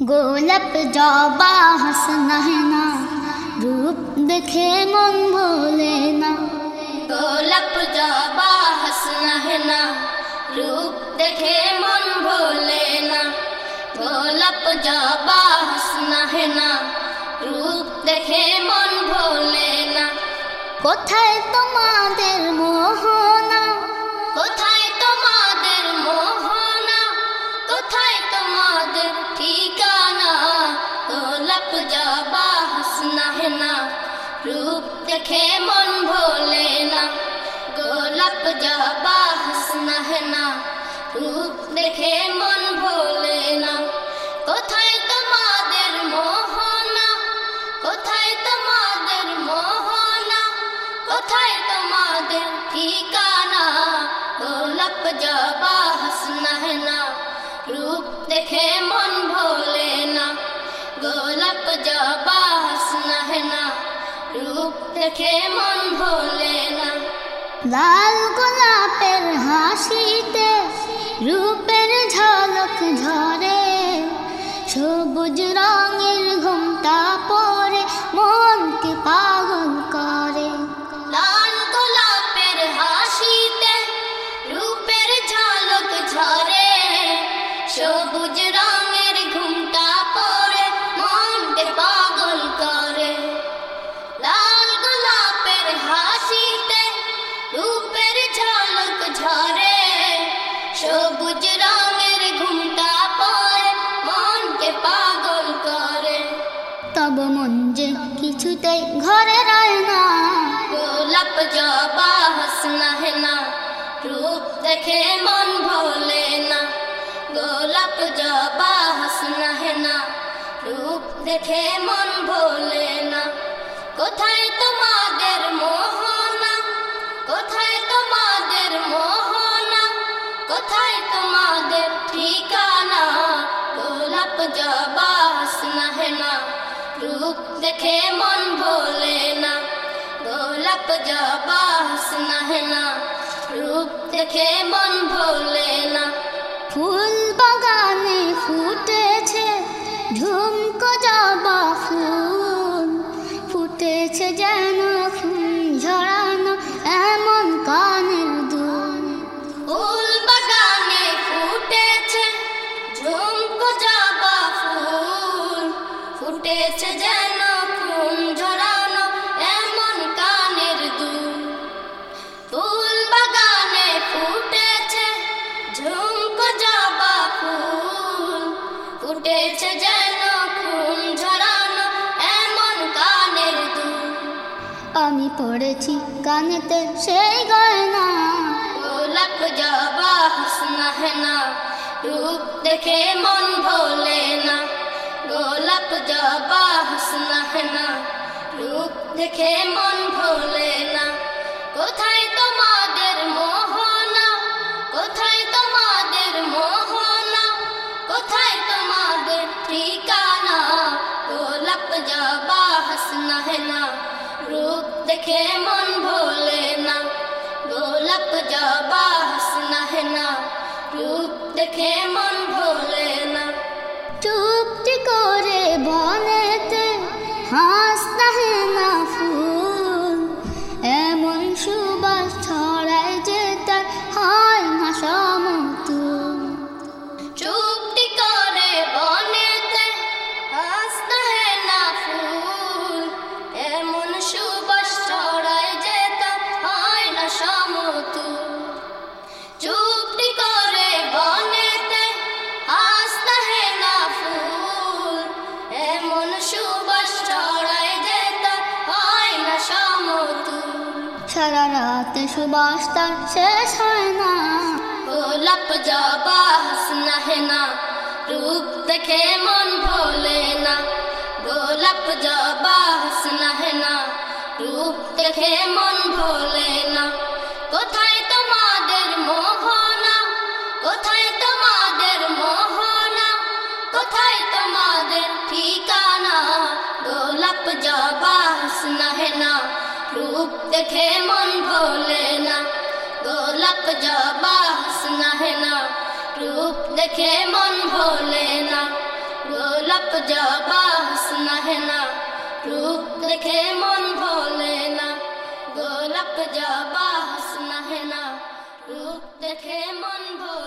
গোলাপ জবা হাসনা না রূপ দেখে মন ভোলে না। গোলাপ জবা হাসনা না রূপ দেখে মন ভোলে না। গোলাপ জবা হাসনা না রূপ দেখে মন ভোলে না। কোথায় তোমাদের মোহন रूप जाबा हसना है ना। रूप देखे मन भोले ना। गोलप जाबा रूप देखे मन भोले ना। कथाय मोहना। कथाय तो मादर मोहना। कथाय तो मादर ठिकाना। गोलप जाबा हसना रूप देखे मन भोले ना। গোলাপ জবা হাসনা না রূপ দেখে মন ভোলে না। লাল গোলাপের হাসিতে রূপের ঝলক ঝরে সবুজ রঙের ঘুমটা পরে মনকে পাগল করে। লাল গোলাপের হাসিতে রূপের ঝলক ঝরে সবুজ রঙের কিছুতেই ঘরে রয় না গোলাপ জবা হাসনা হে না রূপ দেখে মন ভোলে না গোলাপ জবা হাসনা হে না রূপ দেখে মন ভোলে না কোথায় তোমাদের মোহনা কোথায় তোমাদের মোহনা কোথায় তোমাদের ঠিকানা গোলাপ জবা রূপ দেখে মন ভোলে না। গোলাপ জবা হাসনা है না। রূপ দেখে মন ভোলে না। ফুল বাগানে ফুটেছে ফুটেছে যেন খুন ঝরানো এমন কানের দুল। ফুল বাগানে ফুটেছে ঝুমকো জবা ফুল। ফুটেছে যেন খুন ঝরানো এমন কানের দুল। আমি পড়েছি কানেতে সেই গয়না। গোলাপ জবা হাসনা है না রূপ দেখে মন ভোলে না। গোলাপ জবা, হুসনা হেনা। রূপ দেখে মন ভোলে না। কোথায় তোমাদের মোহনা? কোথায় তোমাদের মোহনা? কোথায় তোমাদের ঠিকানা? গোলাপ জবা, হুসনা হেনা। রূপ দেখে মন ভোলে না। গোলাপ জবা, হুসনা হেনা। রূপ দেখে মন সারা রাত সুবাস তার শেষ হয় না। গোলাপ জবা হাসনা হে না, রূপ দেখে মন ভোলে না। গোলাপ জবা হাসনা হে না, রূপ দেখে মন ভোলে না। কোথায় তোমাদের মোহনা? কোথায় তোমাদের মোহনা? কোথায় তোমাদের ঠিকানা? গোলাপ বাস রূপ দেখে মন ভোলে না গোলাপ জবা হাসনা হে না রূপ দেখে মন ভোলে না গোলাপ জবা হাসনা হে না রূপ দেখে মন ভোলে না গোলাপ জবা হাসনা হে না রূপ দেখে মন ভোলে